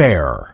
fair.